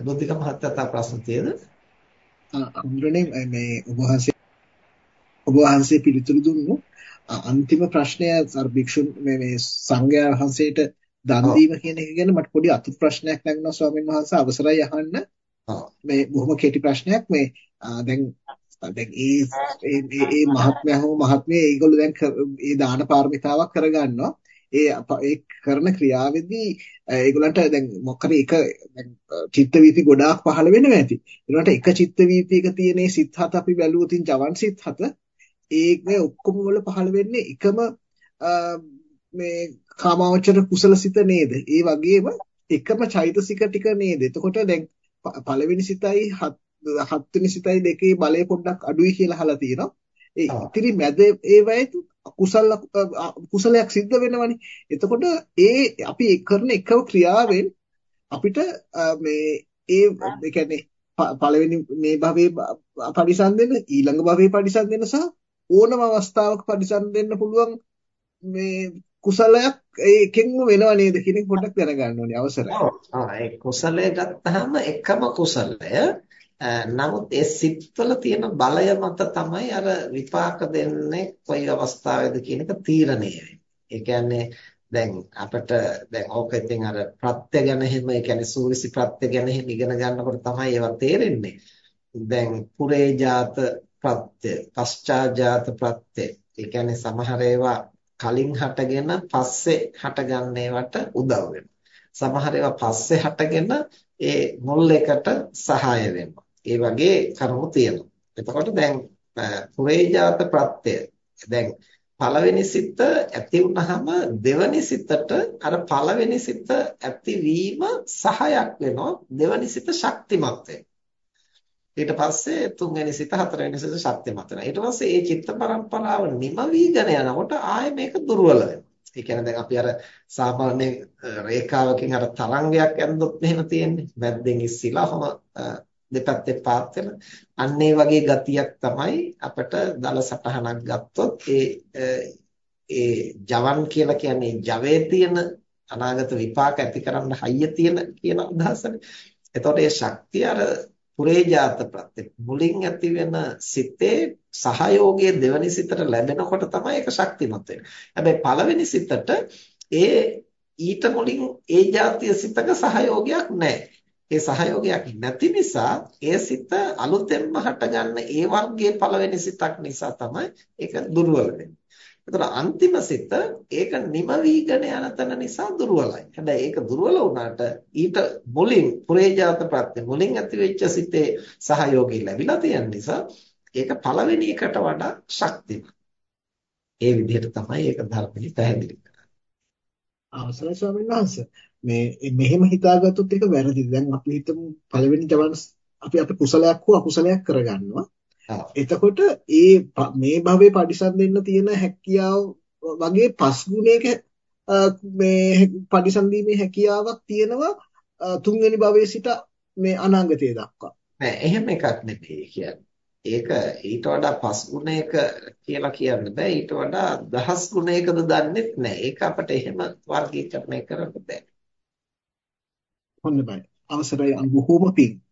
බුද්ධික මහත්තයා ප්‍රශ්න තියෙද? අඳුරනේ මේ ඔබ වහන්සේ ඔබ වහන්සේ පිළිතුරු දුන්නු අන්තිම ප්‍රශ්නය අර භික්ෂුන් මේ මේ සංඝයා වහන්සේට දන් දීම කියන එක ගැන මට පොඩි අතු ප්‍රශ්නයක් නැගුණා ස්වාමීන් වහන්සේ අවසරයි අහන්න. මේ බොහොම කෙටි ප්‍රශ්නයක් මේ දැන් දැන් ඒ ඒ මහත්මයා හෝ මහත්මිය ඒගොල්ලෝ දැන් ඒ දාන පාරමිතාවක් කරගන්නවා. ඒ ඒ කරන ක්‍රියාවේදී ඒගොල්ලන්ට දැන් මොකද එක චිත්ත වීති ගොඩාක් පහළ වෙනවා ඇති. ඒකට එක චිත්ත වීතියක තියෙන සිත් හත අපි බැලුවොතින් ජවන් සිත් හත ඒක ඔක්කොම වල පහළ වෙන්නේ එකම මේ කාමාවචර කුසලසිත නේද? ඒ වගේම එකම චෛතසික ටික නේද? එතකොට දැන් පළවෙනි සිතයි හත්වෙනි සිතයි දෙකේ බලය පොඩ්ඩක් අඩුයි කියලා අහලා තියෙනවා. ඒ ඉතිරි මැද ඒවයි කුසල කුසලයක් සිද්ධ වෙනවනේ. එතකොට ඒ අපි කරන එකව ක්‍රියාවෙන් අපිට මේ ඒ ඒ කියන්නේ පළවෙනි මේ භවයේ පරිසම් දෙන්න ඊළඟ භවයේ පරිසම් දෙන්න සහ ඕනම අවස්ථාවක පරිසම් දෙන්න පුළුවන් මේ කුසලයක් ඒකෙන්ම වෙනව නේද කියන එක පොඩ්ඩක් දැනගන්න ඕනේ අවසරයි. ඔව් ඒ කුසලය ගත්තාම එකම කුසලය නමුත් ඒ සිත්වල තියෙන බලය මත තමයි අර විපාක දෙන්නේ කොයි අවස්ථාවේද කියන එක තීරණය වෙන්නේ. ඒ කියන්නේ දැන් අපිට දැන් ඕක ඉතින් අර ප්‍රත්‍ය ගැන එහෙම ඒ කියන්නේ සූවිසි ප්‍රත්‍ය ගැන එහෙම ඉගෙන ගන්නකොට තමයි ඒවා තේරෙන්නේ. දැන් පුරේජාත ප්‍රත්‍ය, පශ්චාජාත ප්‍රත්‍ය. ඒ කියන්නේ සමහර ඒවා කලින් හටගෙන පස්සේ හටගන්න ඒවට උදව් වෙනවා. සමහර ඒවා පස්සේ හටගෙන ඒ මුල් එකට සහාය වෙනවා. ඒ වගේ කරුණු තියෙනවා. එතකොට දැන් පුරේජාත ප්‍රත්‍ය දැන් පළවෙනි සිත ඇති වුනහම දෙවනි සිතට අර පළවෙනි සිත ඇතිවීම සහයක් වෙනවා දෙවනි සිත ශක්තිමත් ඊට පස්සේ තුන්වෙනි සිත හතරවෙනි සිත ශක්තිමත් වෙනවා. ඊට පස්සේ මේ චිත්ත පරම්පරාව නිම වීගෙන යනකොට ආයේ මේක දුර්වල වෙනවා. ඒ කියන්නේ දැන් අපි අර සාමාන්‍ය රේඛාවකින් අර තරංගයක් ඇන්දොත් එහෙම තියෙන්නේ. මැද්දෙන් ඉස්සිලා ඔහම දෙපැත්තේ පාත් වෙන අන්න ඒ වගේ ගතියක් තමයි අපිට දල සටහනක් ගත්තොත් ඒ ඒ ජවන් කියලා කියන්නේ ජවයේ තියෙන අනාගත විපාක ඇති කරන්න හයිය තියෙන කියන අදහසනේ. එතකොට ඒ ශක්තිය අර පුරේජාත ප්‍රත්‍ය මුලින් ඇති වෙන සිතේ සහයෝගය දෙවනි සිතට ලැබෙනකොට තමයි ඒක ශක්තිමත් වෙන්නේ. හැබැයි පළවෙනි සිතට ඒ ඊට මුලින් ඒ જાතිය සිතක සහයෝගයක් නැහැ. ඒ සහයෝගයක් නැති නිසා ඒ සිත අලුතෙන්ම හටගන්න ඒ වර්ගයේ පළවෙනි සිතක් නිසා තමයි ඒක දුර්වල වෙන්නේ. එතකොට අන්තිම සිත ඒක නිම වීගෙන යන තැන නිසා දුර්වලයි. හැබැයි ඒක දුර්වල වුණාට ඊට මුලින් පුරේජාත ප්‍රත්‍ය මුලින් ඇතිවෙච්ච සිතේ සහයෝගය ලැබිලා තියෙන නිසා ඒක පළවෙනි එකට වඩා ශක්තිමත්. ඒ විදිහට තමයි ඒක ධර්මයේ පැහැදිලි කරන්නේ. අවසරයි ස්වාමීන් වහන්සේ. මේ මෙහෙම හිතාගත්තොත් ඒක වැරදිද? දැන් අපි හිතමු පළවෙනි ජවන අපි අපි කුසලයක් හෝ අකුසලයක් කරගන්නවා. එතකොට ඒ මේ භවයේ පරිසම් දෙන්න තියෙන හැකියාව වගේ පස් ගුණයක මේ පරිසම් දීමේ හැකියාවක් තියෙනවා තුන්වෙනි භවයේ සිට මේ අනාගතය දක්වා. නෑ එහෙම එකක් නෙමෙයි කියන්නේ. ඒක ඊට වඩා පස් ගුණයක කියලා කියන්න බෑ. ඊට වඩා දහස් ගුණයකද දන්නේ නැහැ. ඒක අපිට එහෙම වර්ගීකරණය කරන්න බෑ. හොඳයි. අවසරයි අනුබෝම පිං.